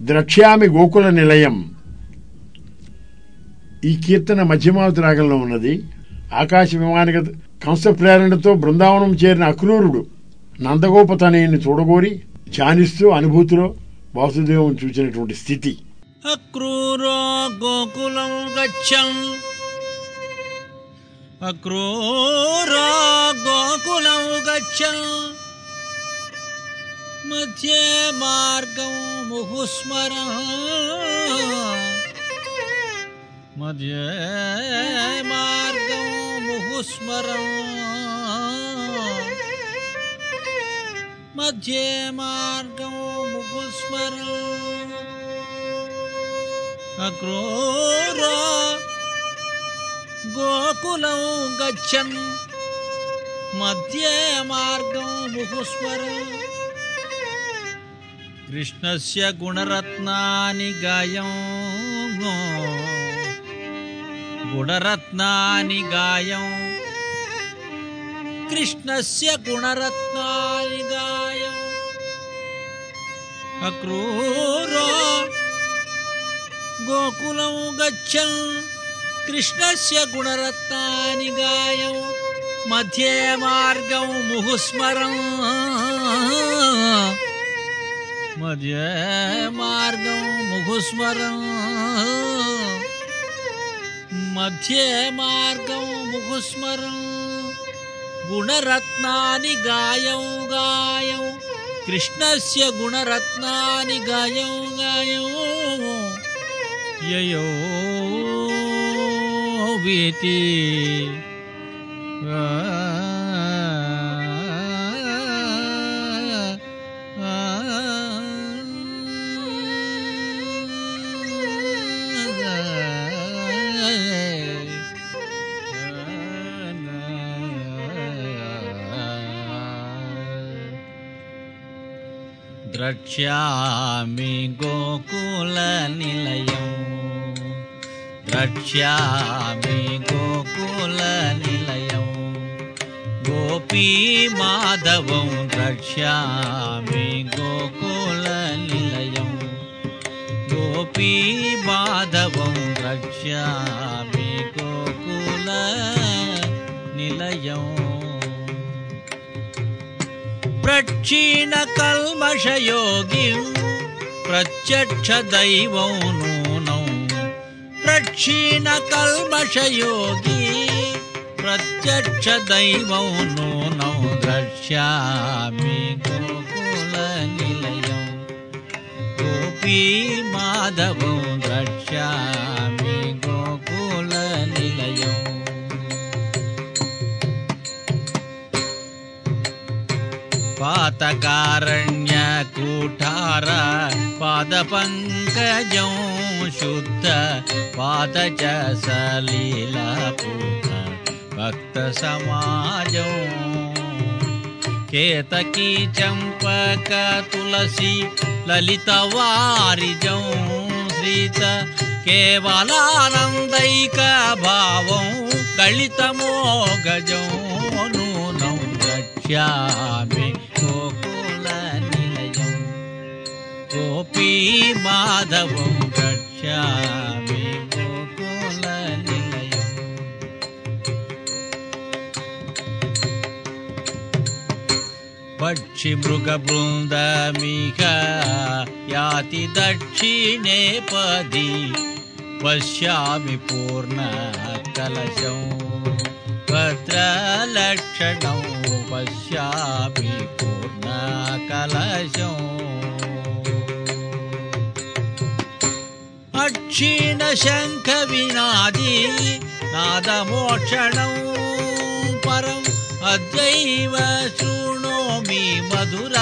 ద్రక్ష్యామి గోకుల నిలయం. ఈ కీర్తన మధ్యమావతి రాగంలో ఉన్నది. ఆకాశ విమానిక కంస ప్రేరణతో బృందావనం చేరిన అక్రూరుడు నందగోపతనయుని చూడగోరి ధ్యానిస్తూ అనుభూతిలో వాసుదేవం చూసినటువంటి స్థితి. అక్రూరో గోకులం గచ్చం. అక్రూరో గోకులం గచ్చం. मध्ये मार्गं मुहुस्मरः। मध्ये मुहुस्मर। मध्ये मार्गं मुहुस्मर। अक्रोरा गोकुलं गच्छन्। मध्ये मार्गं मुहुस्मर। कृष्णस्य गुणरत्नानि गायं गुणरत्नानि गायं। कृष्णस्य गुणरत्नानि गायम् अक्रूरो गोकुलं गच्छन्। कृष्णस्य गुणरत्नानि गायं। मध्ये मार्गं मुहुस्मरम् మధ్య మార్గం ముఖుస్మరం మధ్య మార్గం ముఖుస్మరం గుణరత్నాని గాయం గాయం. కృష్ణస్య గుణరత్నాని గాయం గాయం. యయో వీతి. ఆ द्रक्ष्यामि गोकुलनिलयं। द्रक्ष्यामि गोकुलनिलयं। गोपीमाधवं द्रक्ष्यामि गोकुलनिलयं। गोपीमाधवं द्रक्ष्यामि गोकुलनिलयम् प्रक्षीणकल्मषयोगिं प्रत्यक्षदैवं नूनं। प्रक्षीणकल्मषयोगी प्रत्यक्षदैवं नूनं द्रक्ष्यामि गोकुलनिलयं। गोपीमाधवं द्रक्ष्यामि पातकारण्यकूठार पादपङ्कजं शुद्ध, पाद च सलीलपूत भक्तसमाजौ केतकी चम्पक तुलसी ललितवारिजौ श्रीत केवलानन्दैकभावं गलितमोगजौ नूनं द्रक्ष्यामि द्रक्ष्यामि गोकुलनिलयम् पक्षिमृगबृन्दमिह याति दक्षिणे पदि पश्यामि पूर्णकलशं भद्रलक्षणं पश्यामि पूर्णकलशम् अक्षीणशङ्खविनादी नादमोक्षणं परम् अद्यैव शृणोमि मधुर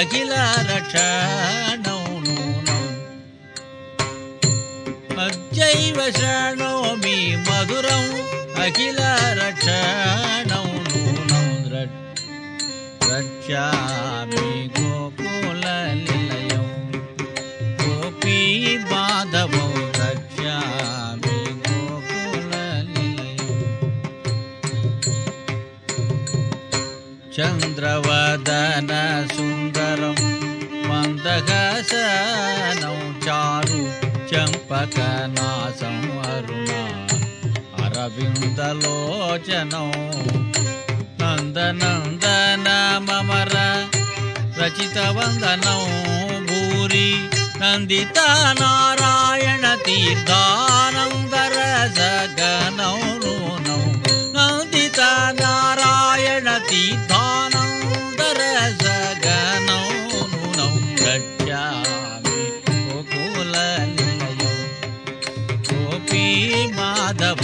अखिलरक्षणौ नूनम् अद्यैव शृणोमि अखिलारक्षणौ नूनं रचामि गोपुलीलय गोपी बाधवौ रक्षामि गोपुलीलय चन्द्रवदन सुन्दरं मन्दगसनौ चारु चम्पकनासं अरुणा। అరవిందలోచనం నందనందన మమర రచిత వందనం. భూరి నందిత నారాయణ తీర్థానందర జగనౌ నూనౌ. నందిత నారాయణ తీర్థానందర జగనౌ నూనౌ. గచ్చామి గోకుల నిలయం. గోపీ మాధవ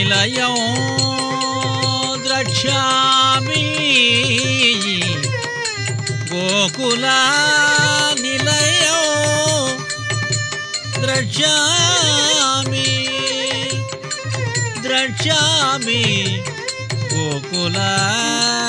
निलयो द्रक्ष्यामि। गोकुल द्रक्ष्यामि। द्रक्ष्यामि। गोकुला